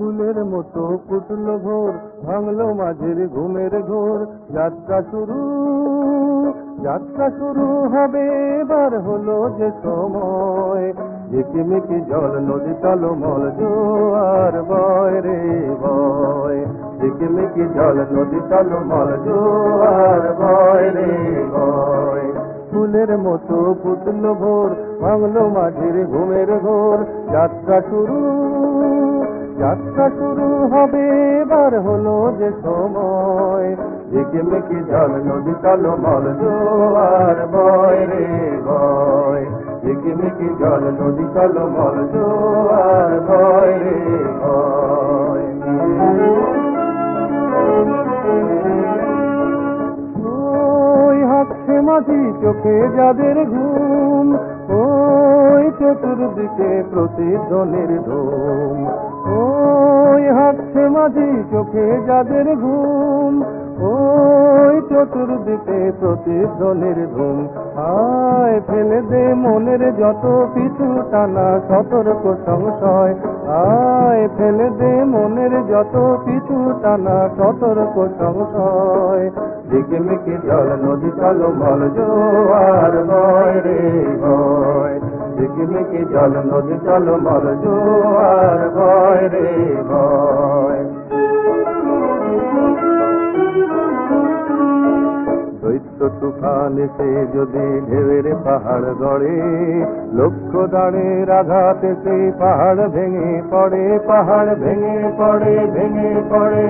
মতো ফুটল ভোর, ভাঙলো মাঝের ঘুমের ঘোর। যাত্রা শুরু যাত্রা শুরু হবে, এবার হলো যে সময়। ঝিকিমিকি জল, নদী টলমল জোয়ার, বয় রে বয়। ঝিকিমিকি জল, নদী টলমল জোয়ার, বয় রে বয়। ফুলের মতো ফুটল ভোর, ভাঙলো মাঝের ঘুমের ঘোর। যাত্রা শুরু যাত্রা শুরু হবে, এবার হলো যে সময়। ঝিকিমিকি জল নদী মল, জোয়ার বয় রে বয়। ঝিকিমিকি জল নদী মল, জোয়ার বয় রে বয়। মাঝি চোখে যাদের ঘুম, ওই চতুর্দিকে প্রতিধ্বনির ধুম। ওই হাসছে মাঝি চোখে যাদের ঘুম। ওই চতুর্দিকে প্রতিধ্বনির ধুম। আয় ফেলে দে মনের যত পিছু টানা সতর্ক সংশয়। আয় ফেলে দে মনের যত পিছু টানা সতর্ক সংশয়। ঝিকিমিকি জল নদী কালো মল জোয়ার বয় রে বয়। ঝিকিমিকি জল নদী চলো মল জোয়ার বয় রে বয়। দৈত্য তুফান এসে যদি ঢেউয়ের পাহাড় গড়ে লক্ষ্য দাঁড়ে আঘাতে সেই পাহাড় ভেঙে পড়ে, পাহাড় ভেঙে পড়ে ভেঙে পড়ে।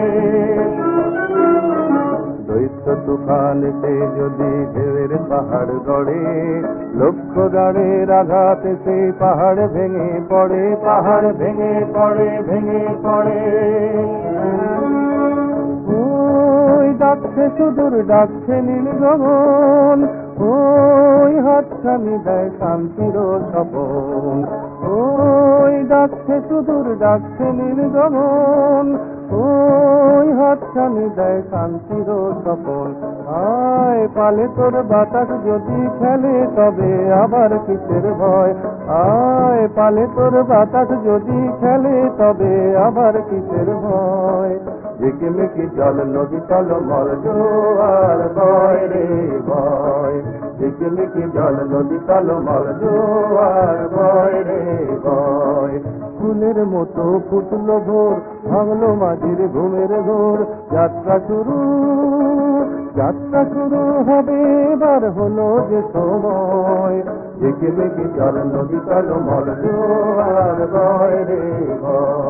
দৈত্য তুফান এসে যদি ঢেউয়ের পাহাড় গড়ে লক্ষ্য দাঁড়ের আঘাতে সেই পাহাড় ভেঙে পড়ে, পাহাড় ভেঙে পড়ে ভেঙে পড়ে। ওই ডাকছে সুদূর, ডাকছে নীল গগন, ওই হাতছানি দেয় শান্তির স্বপন। ওই ডাকছে সুদূর, ডাকছে নীল গগন ওই দেয় শান্তির স্বপন। আয় পালে তোর বাতাস যদি খেলে, তবে আবার কিসের ভয়? আয় পালে তোর বাতাস যদি খেলে, তবে আবার কিসের ভয়? ঝিকিমিকি জল, নদী চল মল জোয়ার বয় রে বয় ঝিকিমিকি জল, নদী চল মল জোয়ার বয় ফুলের মতো ফুটলো ভোর, ভাঙলো মাঝির ঘুমের ঘোর। যাত্রা শুরু যাত্রা শুরু হবে, এবার হলো যে সময়। দেখে দেখে নদী কালো মল জোয়ার বয় রে বয়